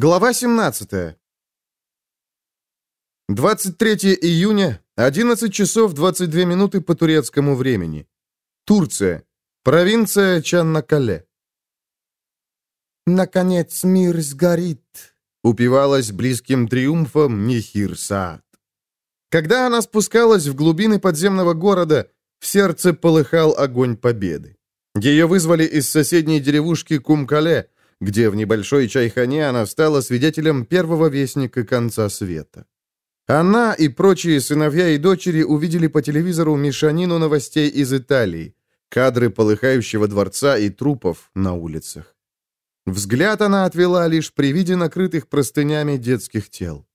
Глава 17. 23 июня, 11 часов 22 минуты по турецкому времени. Турция. Провинция Чаннакале. «Наконец мир сгорит», — упивалась близким триумфом Нихир Саад. Когда она спускалась в глубины подземного города, в сердце полыхал огонь победы. Ее вызвали из соседней деревушки Кумкале, где в небольшой чайхане она стала свидетелем первого вестника конца света. Она и прочие сыновья и дочери увидели по телевизору мешанину новостей из Италии, кадры полыхающего дворца и трупов на улицах. Взгляд она отвела лишь при виде накрытых простынями детских тел.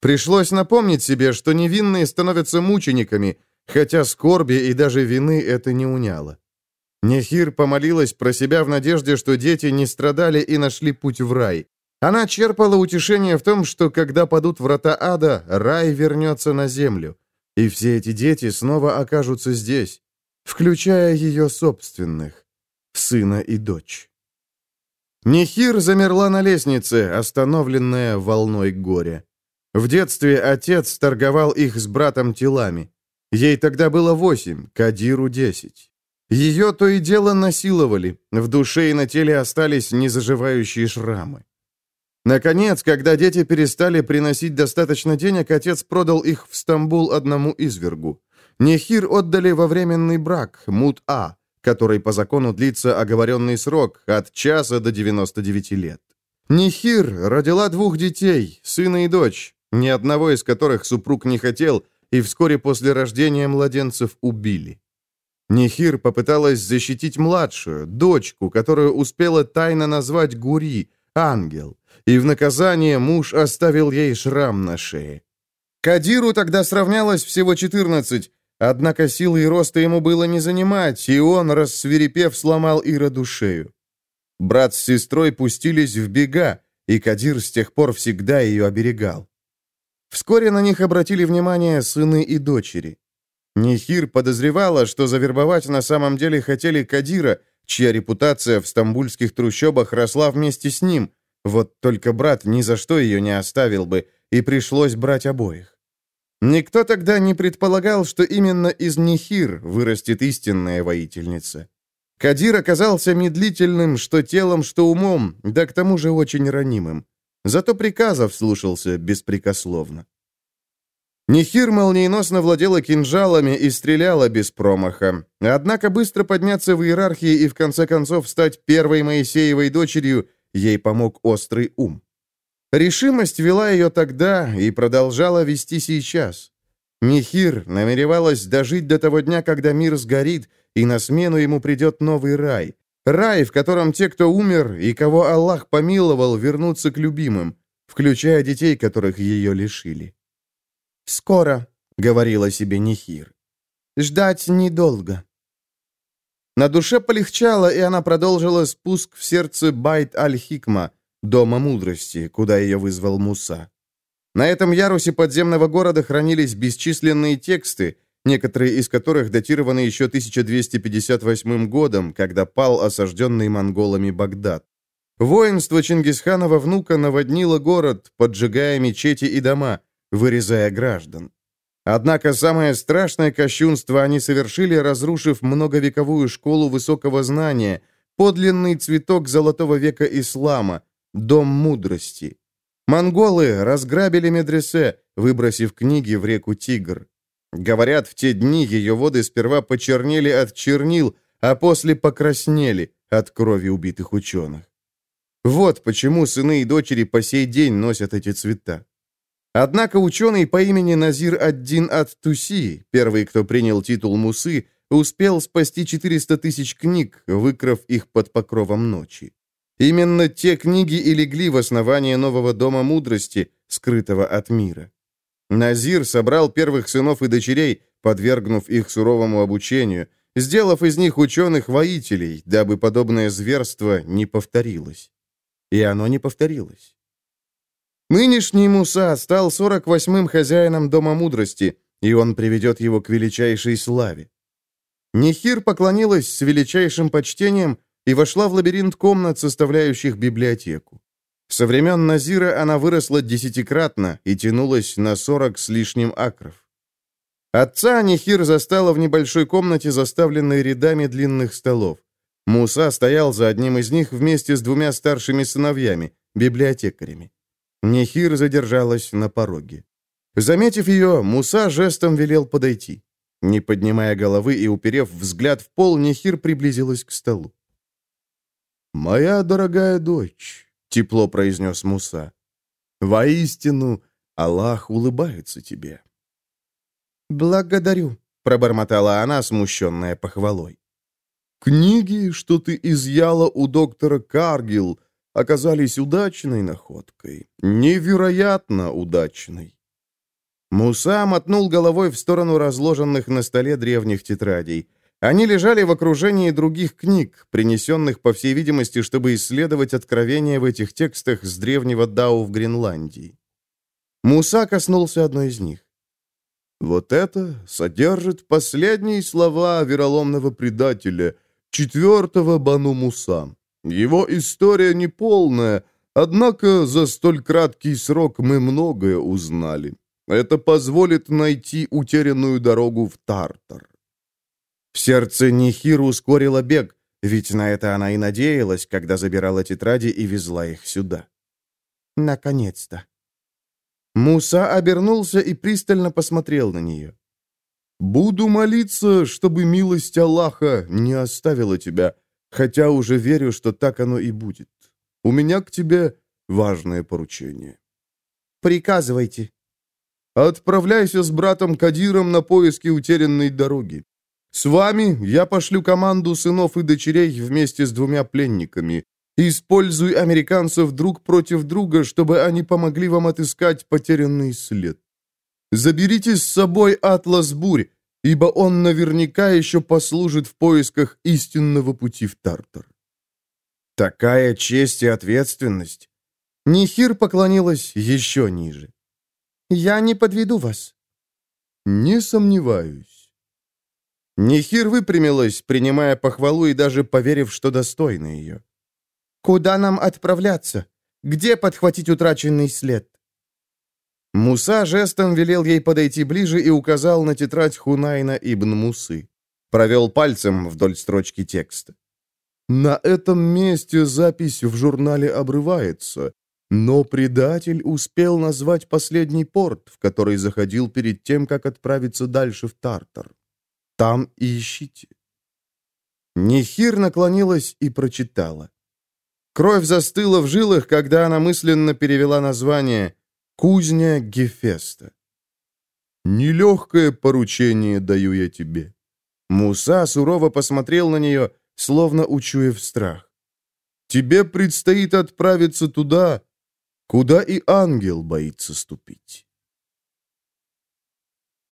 Пришлось напомнить себе, что невинные становятся мучениками, хотя скорби и даже вины это не уняло. Нехир помолилась про себя в надежде, что дети не страдали и нашли путь в рай. Она черпала утешение в том, что когда падут врата ада, рай вернется на землю. И все эти дети снова окажутся здесь, включая ее собственных, сына и дочь. Нехир замерла на лестнице, остановленная волной горя. В детстве отец торговал их с братом телами. Ей тогда было восемь, Кадиру десять. Ее то и дело насиловали, в душе и на теле остались незаживающие шрамы. Наконец, когда дети перестали приносить достаточно денег, отец продал их в Стамбул одному извергу. Нехир отдали во временный брак, Мут-А, который по закону длится оговоренный срок от часа до 99 лет. Нехир родила двух детей, сына и дочь, ни одного из которых супруг не хотел, и вскоре после рождения младенцев убили. Нехир попыталась защитить младшую, дочку, которую успела тайно назвать Гури, ангел, и в наказание муж оставил ей шрам на шее. Кадиру тогда сравнялось всего 14, однако силы и роста ему было не занимать, и он, рассверепев, сломал Ироду шею. Брат с сестрой пустились в бега, и Кадир с тех пор всегда ее оберегал. Вскоре на них обратили внимание сыны и дочери. Нехир подозревала, что завербовать на самом деле хотели Кадира, чья репутация в стамбульских трущобах росла вместе с ним. Вот только брат ни за что ее не оставил бы, и пришлось брать обоих. Никто тогда не предполагал, что именно из Нехир вырастет истинная воительница. Кадир оказался медлительным, что телом, что умом, да к тому же очень ранимым. Зато приказов слушался беспрекословно. Нехир молниеносно владела кинжалами и стреляла без промаха. Однако быстро подняться в иерархии и в конце концов стать первой Моисеевой дочерью ей помог острый ум. Решимость вела ее тогда и продолжала вести сейчас. Нехир намеревалась дожить до того дня, когда мир сгорит, и на смену ему придет новый рай. Рай, в котором те, кто умер и кого Аллах помиловал, вернутся к любимым, включая детей, которых ее лишили. «Скоро», — говорила себе Нихир. «Ждать недолго». На душе полегчало, и она продолжила спуск в сердце Байт-аль-Хикма, дома мудрости, куда ее вызвал Муса. На этом ярусе подземного города хранились бесчисленные тексты, некоторые из которых датированы еще 1258 годом, когда пал осажденный монголами Багдад. Воинство Чингисханова внука наводнило город, поджигая мечети и дома, вырезая граждан. Однако самое страшное кощунство они совершили, разрушив многовековую школу высокого знания, подлинный цветок золотого века ислама, дом мудрости. Монголы разграбили медресе, выбросив книги в реку Тигр. Говорят, в те дни ее воды сперва почернели от чернил, а после покраснели от крови убитых ученых. Вот почему сыны и дочери по сей день носят эти цвета. Однако ученый по имени Назир Аддин Ат-Туси, первый, кто принял титул Мусы, успел спасти 400 тысяч книг, выкрав их под покровом ночи. Именно те книги и легли в основание нового дома мудрости, скрытого от мира. Назир собрал первых сынов и дочерей, подвергнув их суровому обучению, сделав из них ученых-воителей, дабы подобное зверство не повторилось. И оно не повторилось. Нынешний Муса стал 48-м хозяином Дома Мудрости, и он приведет его к величайшей славе. Нехир поклонилась с величайшим почтением и вошла в лабиринт комнат, составляющих библиотеку. Со времен Назира она выросла десятикратно и тянулась на сорок с лишним акров. Отца Нехир застала в небольшой комнате, заставленной рядами длинных столов. Муса стоял за одним из них вместе с двумя старшими сыновьями, библиотекарями. Нехир задержалась на пороге. Заметив ее, Муса жестом велел подойти. Не поднимая головы и уперев взгляд в пол, Нехир приблизилась к столу. «Моя дорогая дочь», — тепло произнес Муса, — «воистину Аллах улыбается тебе». «Благодарю», — пробормотала она, смущенная похвалой. «Книги, что ты изъяла у доктора Каргил, оказались удачной находкой. Невероятно удачной». Муса мотнул головой в сторону разложенных на столе древних тетрадей. Они лежали в окружении других книг, принесенных, по всей видимости, чтобы исследовать откровения в этих текстах с древнего Дау в Гренландии. Муса коснулся одной из них. Вот это содержит последние слова вероломного предателя, четвертого Бану Муса. Его история неполная, однако за столь краткий срок мы многое узнали. Это позволит найти утерянную дорогу в Тартар. В сердце Нихиру ускорила бег, ведь на это она и надеялась, когда забирала тетради и везла их сюда. Наконец-то. Муса обернулся и пристально посмотрел на нее. «Буду молиться, чтобы милость Аллаха не оставила тебя, хотя уже верю, что так оно и будет. У меня к тебе важное поручение». «Приказывайте». «Отправляйся с братом Кадиром на поиски утерянной дороги. С вами я пошлю команду сынов и дочерей вместе с двумя пленниками. Используй американцев друг против друга, чтобы они помогли вам отыскать потерянный след. Заберите с собой Атлас Бурь, ибо он наверняка еще послужит в поисках истинного пути в Тартар. Такая честь и ответственность. Нихир поклонилась еще ниже. «Я не подведу вас». «Не сомневаюсь». Нихир выпрямилась, принимая похвалу и даже поверив, что достойна ее. Куда нам отправляться? Где подхватить утраченный след?» Муса жестом велел ей подойти ближе и указал на тетрадь Хунайна ибн Мусы. Провел пальцем вдоль строчки текста. «На этом месте запись в журнале обрывается, но предатель успел назвать последний порт, в который заходил перед тем, как отправиться дальше в Тартар. Там и ищите». Нехир наклонилась и прочитала. Кровь застыла в жилах, когда она мысленно перевела название «Кузня Гефеста». «Нелегкое поручение даю я тебе». Муса сурово посмотрел на нее, словно учуяв страх. «Тебе предстоит отправиться туда, куда и ангел боится ступить».